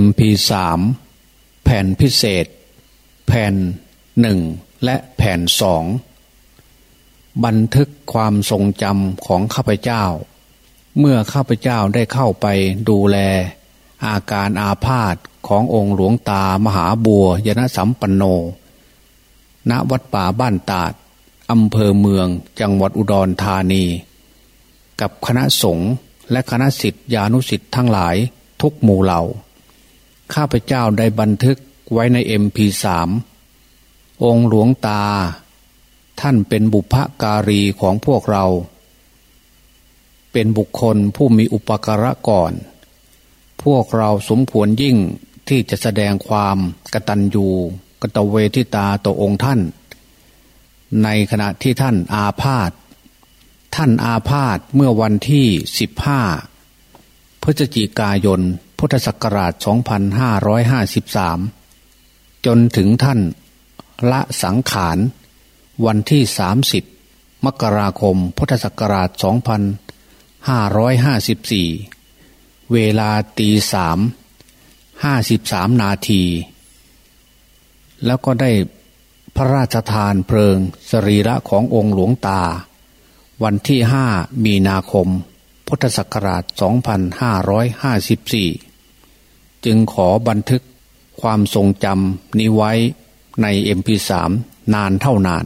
MP3 แผ่นพิเศษ แผ่นหนึ่งและแผ่นสองบันทึกความทรงจำของข้าพเจ้า เมื่อข้าพเจ้าได้เข้าไปดูแล อาการอาพาธขององค์หลวงตามหาบัวยนสัมปันโน ณวัดป่าบ้านตาดอำเภอเมืองจังหวัดอุดรธานี กับคณะสงฆ์และคณะสิทธิานุสิทธิ์ทั้งหลายทุกหมู่เหล่า ข้าพเจ้าได้บันทึกไว้ใน MP3 องค์หลวงตา ท่านเป็นบุพการีของพวกเรา เป็นบุคคลผู้มีอุปการะก่อน พวกเราสมควรยิ่งที่จะแสดงความกตัญญูกตเวทิตาต่อองค์ท่าน ในขณะที่ท่านอาพาธท่านอาพาธเมื่อวันที่สิบห้าพฤศจิกายน พุทธศักราช 2553 จนถึงท่านละสังขารวันที่ 30 มกราคม พุทธศักราช 2554 เวลาตีสามห้าสิบสามนาที แล้วก็ได้พระราชทานเพลิงสรีระขององค์หลวงตา วันที่ห้ามีนาคม พุทธศักราช 2554 จึงขอบันทึกความทรงจำนี้ไว้ใน MP3 นานเท่านาน